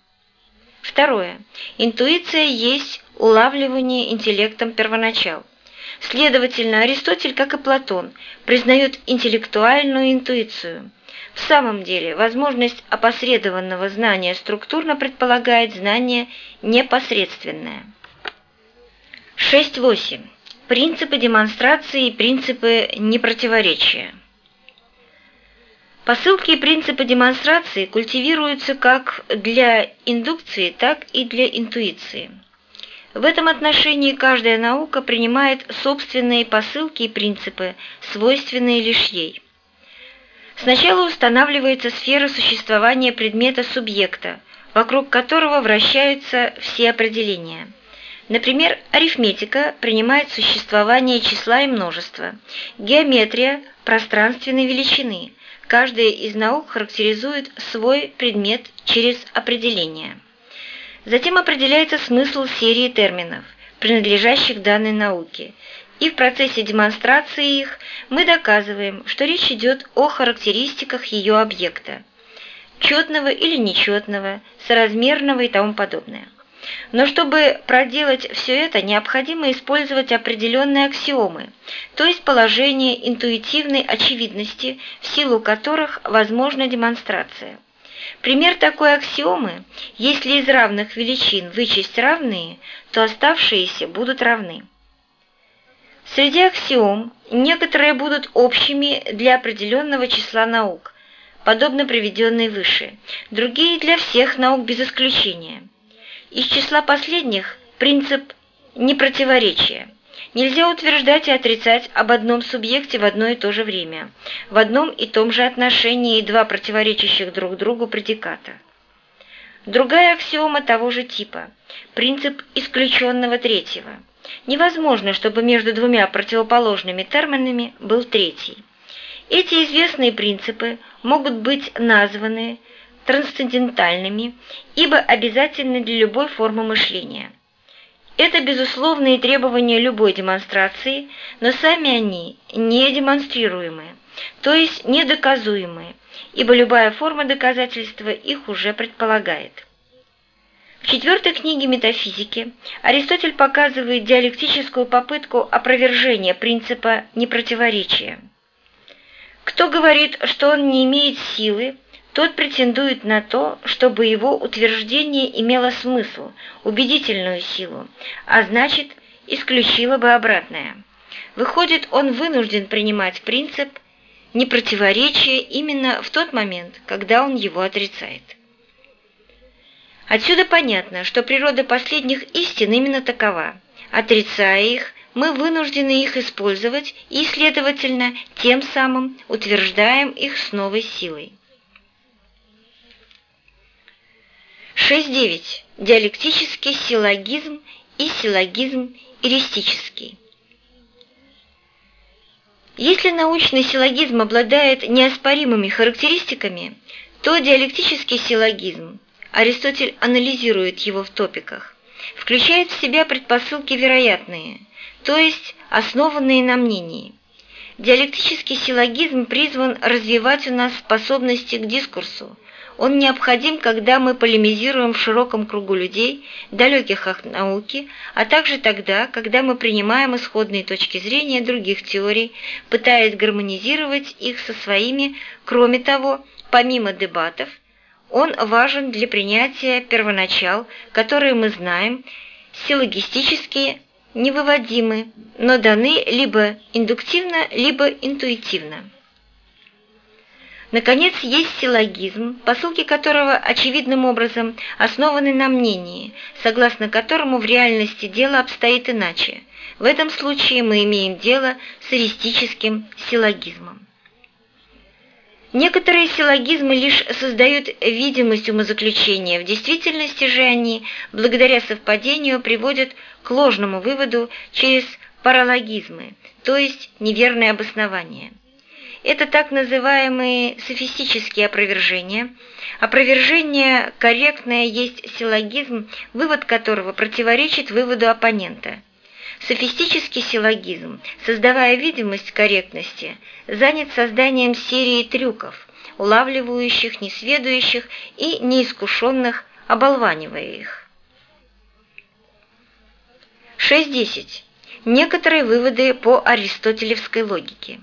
Второе. Интуиция есть улавливание интеллектом первоначал. Следовательно, Аристотель, как и Платон, признает интеллектуальную интуицию. В самом деле, возможность опосредованного знания структурно предполагает знание непосредственное. 6.8. Принципы демонстрации и принципы непротиворечия. Посылки и принципы демонстрации культивируются как для индукции, так и для интуиции. В этом отношении каждая наука принимает собственные посылки и принципы, свойственные лишь ей. Сначала устанавливается сфера существования предмета субъекта, вокруг которого вращаются все определения. Например, арифметика принимает существование числа и множества, геометрия – пространственной величины. Каждая из наук характеризует свой предмет через определение. Затем определяется смысл серии терминов, принадлежащих данной науке, и в процессе демонстрации их мы доказываем, что речь идет о характеристиках ее объекта, четного или нечетного, соразмерного и тому подобное. Но чтобы проделать все это, необходимо использовать определенные аксиомы, то есть положение интуитивной очевидности, в силу которых возможна демонстрация. Пример такой аксиомы – если из равных величин вычесть равные, то оставшиеся будут равны. Среди аксиом некоторые будут общими для определенного числа наук, подобно приведенной выше, другие для всех наук без исключения. Из числа последних принцип непротиворечия – Нельзя утверждать и отрицать об одном субъекте в одно и то же время, в одном и том же отношении два противоречащих друг другу предиката. Другая аксиома того же типа – принцип исключенного третьего. Невозможно, чтобы между двумя противоположными терминами был третий. Эти известные принципы могут быть названы трансцендентальными, ибо обязательны для любой формы мышления – это безусловные требования любой демонстрации, но сами они не демонстрируемые, то есть недоказуемые, ибо любая форма доказательства их уже предполагает. В четвертой книге метафизики Аристотель показывает диалектическую попытку опровержения принципа непротиворечия. Кто говорит, что он не имеет силы, тот претендует на то, чтобы его утверждение имело смысл, убедительную силу, а значит, исключило бы обратное. Выходит, он вынужден принимать принцип непротиворечия именно в тот момент, когда он его отрицает. Отсюда понятно, что природа последних истин именно такова. Отрицая их, мы вынуждены их использовать и, следовательно, тем самым утверждаем их с новой силой. 6.9. Диалектический силлогизм и силлогизм эристический. Если научный силлогизм обладает неоспоримыми характеристиками, то диалектический силлогизм, Аристотель анализирует его в топиках, включает в себя предпосылки вероятные, то есть основанные на мнении. Диалектический силлогизм призван развивать у нас способности к дискурсу, он необходим, когда мы полемизируем в широком кругу людей, далеких от науки, а также тогда, когда мы принимаем исходные точки зрения других теорий, пытаясь гармонизировать их со своими, кроме того, помимо дебатов, он важен для принятия первоначал, которые мы знаем, силлогистически невыводимы, но даны либо индуктивно, либо интуитивно. Наконец, есть силлогизм, посылки которого очевидным образом основаны на мнении, согласно которому в реальности дело обстоит иначе. В этом случае мы имеем дело с эристическим силлогизмом. Некоторые силлогизмы лишь создают видимость умозаключения, в действительности же они, благодаря совпадению, приводят к ложному выводу через паралогизмы, то есть неверное обоснование. Это так называемые софистические опровержения. Опровержение корректное есть силлогизм, вывод которого противоречит выводу оппонента. Софистический силлогизм, создавая видимость корректности, занят созданием серии трюков, улавливающих несведущих и неискушенных, оболванивая их. 6.10. Некоторые выводы по аристотелевской логике.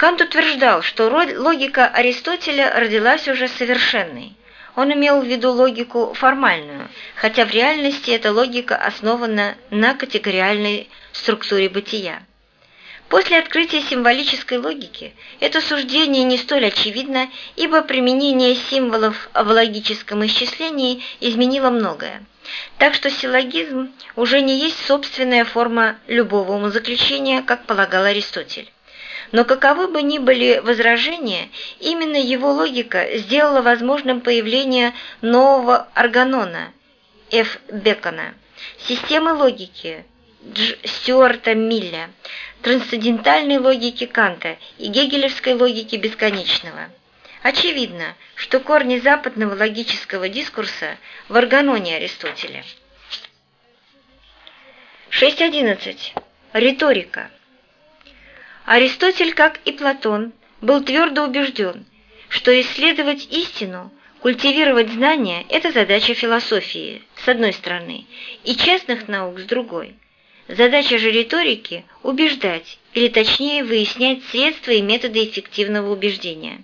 Кант утверждал, что логика Аристотеля родилась уже совершенной. Он имел в виду логику формальную, хотя в реальности эта логика основана на категориальной структуре бытия. После открытия символической логики это суждение не столь очевидно, ибо применение символов в логическом исчислении изменило многое. Так что силлогизм уже не есть собственная форма любого умозаключения, как полагал Аристотель. Но каковы бы ни были возражения, именно его логика сделала возможным появление нового органона Ф. Бекона, системы логики Дж. Стюарта Милля, трансцендентальной логики Канта и гегелевской логики бесконечного. Очевидно, что корни западного логического дискурса в органоне Аристотеля. 6.11. Риторика. Аристотель, как и Платон, был твердо убежден, что исследовать истину, культивировать знания – это задача философии, с одной стороны, и частных наук, с другой. Задача же риторики – убеждать, или точнее выяснять средства и методы эффективного убеждения.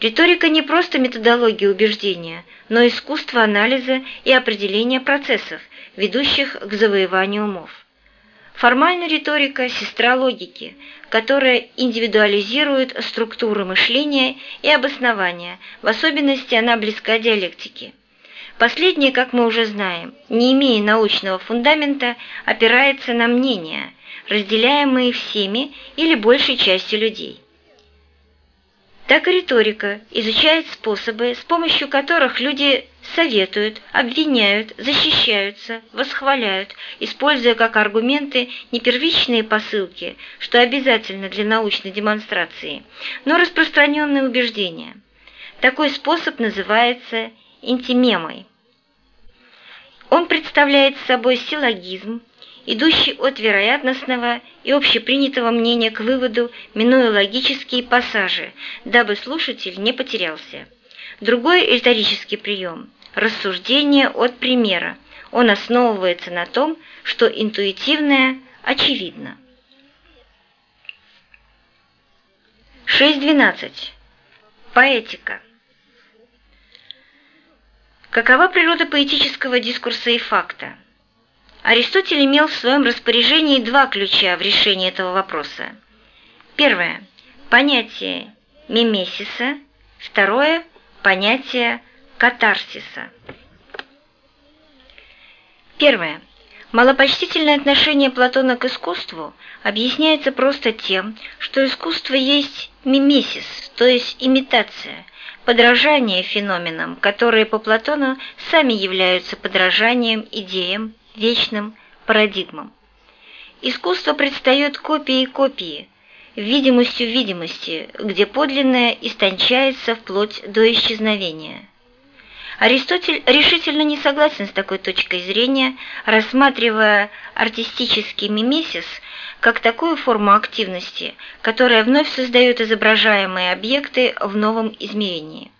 Риторика не просто методология убеждения, но искусство анализа и определения процессов, ведущих к завоеванию умов. Формальная риторика – сестра логики, которая индивидуализирует структуру мышления и обоснования, в особенности она близка диалектике. Последнее, как мы уже знаем, не имея научного фундамента, опирается на мнения, разделяемые всеми или большей частью людей так и риторика изучает способы, с помощью которых люди советуют, обвиняют, защищаются, восхваляют, используя как аргументы не первичные посылки, что обязательно для научной демонстрации, но распространенные убеждения. Такой способ называется интимемой. Он представляет собой силлогизм, идущий от вероятностного и общепринятого мнения к выводу, минуя логические пассажи, дабы слушатель не потерялся. Другой риторический прием – рассуждение от примера. Он основывается на том, что интуитивное очевидно. 6.12. Поэтика. Какова природа поэтического дискурса и факта? Аристотель имел в своем распоряжении два ключа в решении этого вопроса. Первое – понятие мимесиса, второе – понятие катарсиса. Первое. Малопочтительное отношение Платона к искусству объясняется просто тем, что искусство есть мимесис, то есть имитация, подражание феноменам, которые по Платону сами являются подражанием идеям, вечным парадигмам. Искусство предстает копией копии, видимостью видимости, где подлинное истончается вплоть до исчезновения. Аристотель решительно не согласен с такой точкой зрения, рассматривая артистический мимесис как такую форму активности, которая вновь создает изображаемые объекты в новом измерении.